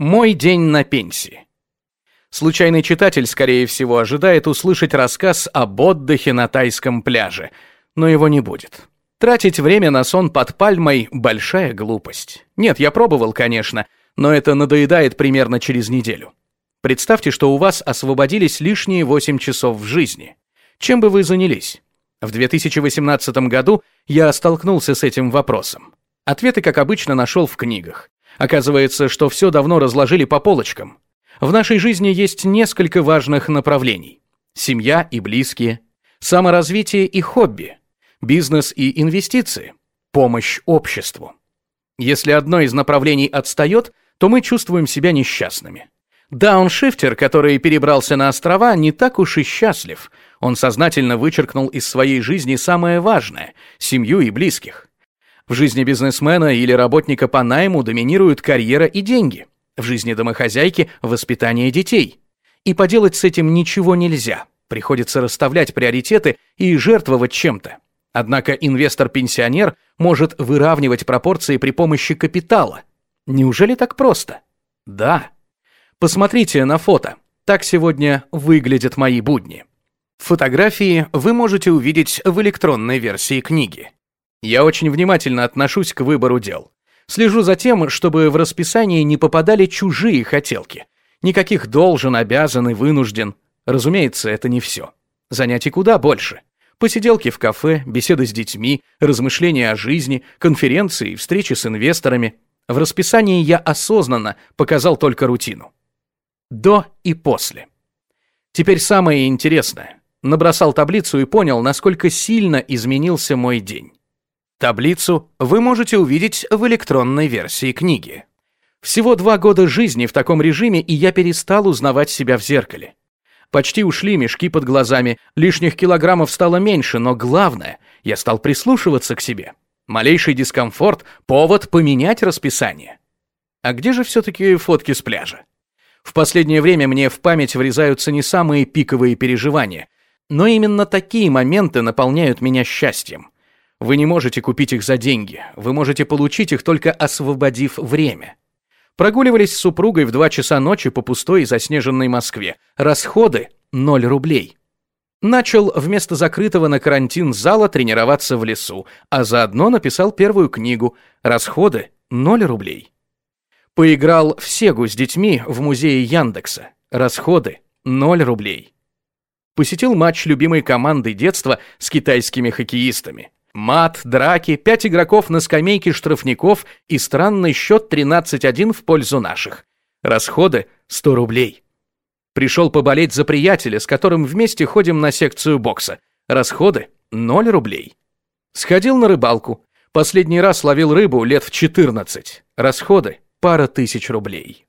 Мой день на пенсии. Случайный читатель, скорее всего, ожидает услышать рассказ об отдыхе на тайском пляже, но его не будет. Тратить время на сон под пальмой – большая глупость. Нет, я пробовал, конечно, но это надоедает примерно через неделю. Представьте, что у вас освободились лишние 8 часов в жизни. Чем бы вы занялись? В 2018 году я столкнулся с этим вопросом. Ответы, как обычно, нашел в книгах. Оказывается, что все давно разложили по полочкам. В нашей жизни есть несколько важных направлений. Семья и близкие, саморазвитие и хобби, бизнес и инвестиции, помощь обществу. Если одно из направлений отстает, то мы чувствуем себя несчастными. Дауншифтер, который перебрался на острова, не так уж и счастлив. Он сознательно вычеркнул из своей жизни самое важное – семью и близких. В жизни бизнесмена или работника по найму доминируют карьера и деньги в жизни домохозяйки воспитание детей. И поделать с этим ничего нельзя. Приходится расставлять приоритеты и жертвовать чем-то. Однако инвестор-пенсионер может выравнивать пропорции при помощи капитала. Неужели так просто? Да. Посмотрите на фото. Так сегодня выглядят мои будни. Фотографии вы можете увидеть в электронной версии книги. Я очень внимательно отношусь к выбору дел. Слежу за тем, чтобы в расписание не попадали чужие хотелки. Никаких должен, обязан и вынужден. Разумеется, это не все. Занятий куда больше. Посиделки в кафе, беседы с детьми, размышления о жизни, конференции, встречи с инвесторами. В расписании я осознанно показал только рутину. До и после. Теперь самое интересное. Набросал таблицу и понял, насколько сильно изменился мой день. Таблицу вы можете увидеть в электронной версии книги. Всего два года жизни в таком режиме, и я перестал узнавать себя в зеркале. Почти ушли мешки под глазами, лишних килограммов стало меньше, но главное, я стал прислушиваться к себе. Малейший дискомфорт – повод поменять расписание. А где же все-таки фотки с пляжа? В последнее время мне в память врезаются не самые пиковые переживания, но именно такие моменты наполняют меня счастьем. Вы не можете купить их за деньги, вы можете получить их только освободив время. Прогуливались с супругой в 2 часа ночи по пустой и заснеженной Москве. Расходы – 0 рублей. Начал вместо закрытого на карантин зала тренироваться в лесу, а заодно написал первую книгу. Расходы – 0 рублей. Поиграл в Сегу с детьми в музее Яндекса. Расходы – 0 рублей. Посетил матч любимой команды детства с китайскими хоккеистами. Мат, драки, пять игроков на скамейке штрафников и странный счет 13-1 в пользу наших. Расходы 100 рублей. Пришел поболеть за приятеля, с которым вместе ходим на секцию бокса. Расходы 0 рублей. Сходил на рыбалку. Последний раз ловил рыбу лет в 14. Расходы пара тысяч рублей.